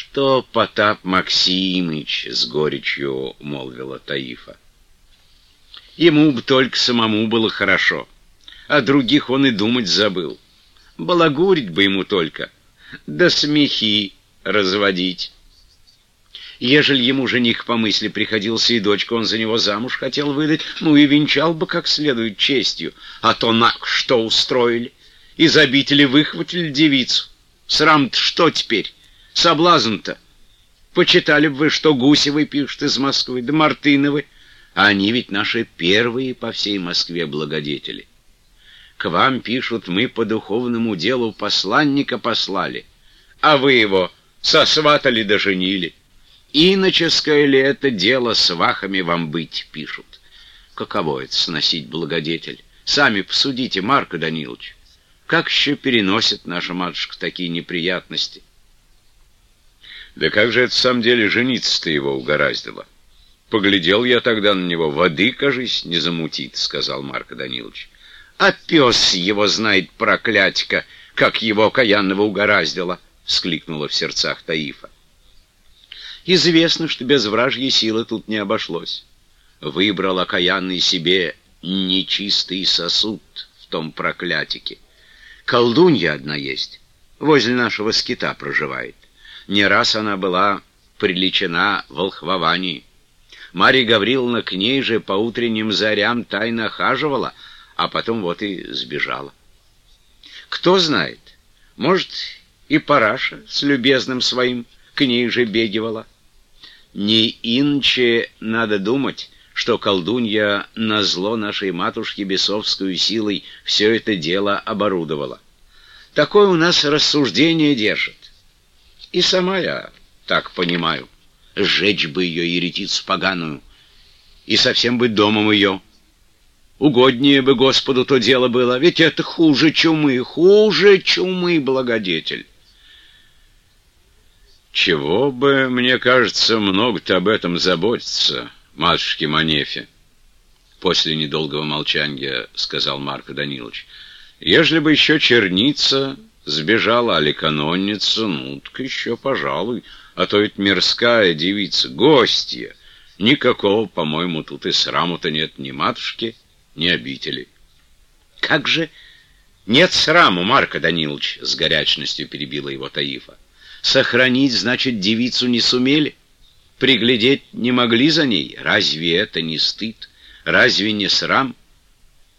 «Что, Потап Максимыч?» — с горечью молвила Таифа. «Ему бы только самому было хорошо, а других он и думать забыл. Балагурить бы ему только, да смехи разводить». Ежели ему жених по мысли приходился и дочку он за него замуж хотел выдать, ну и венчал бы как следует честью. А то на что устроили? Из обители выхватили девицу. Срам-то что теперь? Соблазн-то. Почитали бы вы, что Гусевы пишут из Москвы, да Мартыновы. А они ведь наши первые по всей Москве благодетели. К вам пишут, мы по духовному делу посланника послали, а вы его сосватали да женили. Иноческое ли это дело с вахами вам быть, пишут. Каково это сносить благодетель? Сами посудите, Марко Данилович. Как еще переносит наша матушка такие неприятности? Да как же это в самом деле жениться-то его угораздило? Поглядел я тогда на него, воды, кажись, не замутит, сказал Марко Данилович. А пес его знает, проклятька, как его каянного угораздило, вскликнула в сердцах Таифа. Известно, что без вражьей силы тут не обошлось. Выбрал окаянный себе нечистый сосуд в том проклятике. Колдунья одна есть, возле нашего скита проживает. Не раз она была приличена волхвовании. Марья Гавриловна к ней же по утренним зарям тайно хаживала, а потом вот и сбежала. Кто знает, может, и Параша с любезным своим к ней же бегивала. Не инче надо думать, что колдунья на зло нашей матушки бесовскую силой все это дело оборудовала. Такое у нас рассуждение держит. И сама я так понимаю. Сжечь бы ее еретицу поганую, и совсем быть домом ее. Угоднее бы Господу то дело было, ведь это хуже чумы, хуже чумы, благодетель. «Чего бы, мне кажется, много-то об этом заботиться, матушке Манефе?» После недолгого молчания сказал Марко Данилович. «Ежели бы еще черница сбежала, али канонница, ну, так еще, пожалуй, а то ведь мирская девица, гостья. Никакого, по-моему, тут и сраму-то нет ни матушки, ни обители». «Как же нет сраму, Марко Данилович?» — с горячностью перебила его Таифа. Сохранить, значит, девицу не сумели. Приглядеть не могли за ней. Разве это не стыд? Разве не срам?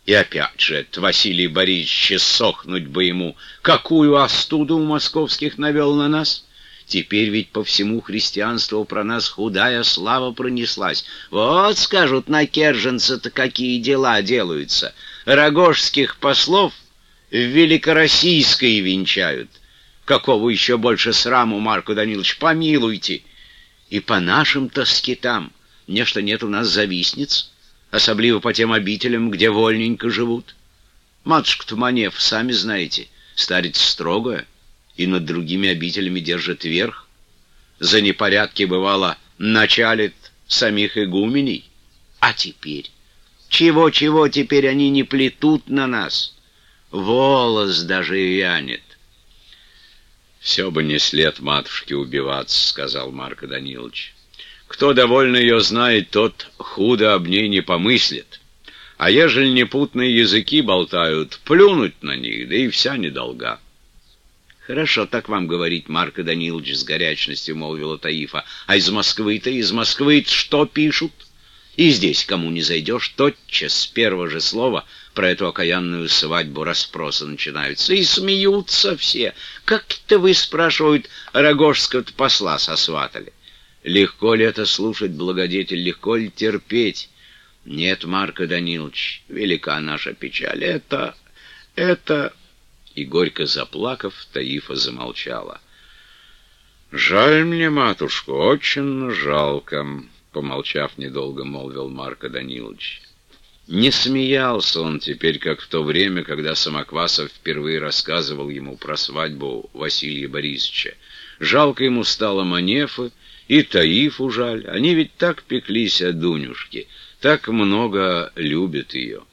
И опять же, Василий Борисович сохнуть бы ему. Какую остуду у московских навел на нас? Теперь ведь по всему христианству про нас худая слава пронеслась. Вот, скажут, на Керженце-то какие дела делаются. Рогожских послов в Великороссийской венчают. Какого еще больше сраму, Марко Данилович, помилуйте. И по нашим-то скитам нечто нет у нас завистниц, особливо по тем обителям, где вольненько живут. Матушка Туманев, сами знаете, старец строгая и над другими обителями держит верх. За непорядки, бывало, началит самих игуменей. А теперь? Чего-чего теперь они не плетут на нас? Волос даже вянет. «Все бы не след матушки убиваться», — сказал Марко Данилович. «Кто довольно ее знает, тот худо об ней не помыслит. А ежели непутные языки болтают, плюнуть на них, да и вся недолга». «Хорошо так вам говорить, Марко Данилович, с горячностью молвила Таифа. А из Москвы-то, из москвы что пишут?» И здесь, кому не зайдешь, тотчас с первого же слова про эту окаянную свадьбу расспросы начинаются. И смеются все. Как это вы, спрашивают, Рогожского-то посла сосватали? Легко ли это слушать, благодетель, легко ли терпеть? Нет, Марко Данилович, велика наша печаль. Это, это... И горько заплакав, Таифа замолчала. «Жаль мне, матушка, очень жалко». — помолчав недолго, молвил Марко Данилович. Не смеялся он теперь, как в то время, когда Самоквасов впервые рассказывал ему про свадьбу Василия Борисовича. Жалко ему стало Манефы, и Таифу жаль. Они ведь так пеклись о Дунюшке, так много любят ее.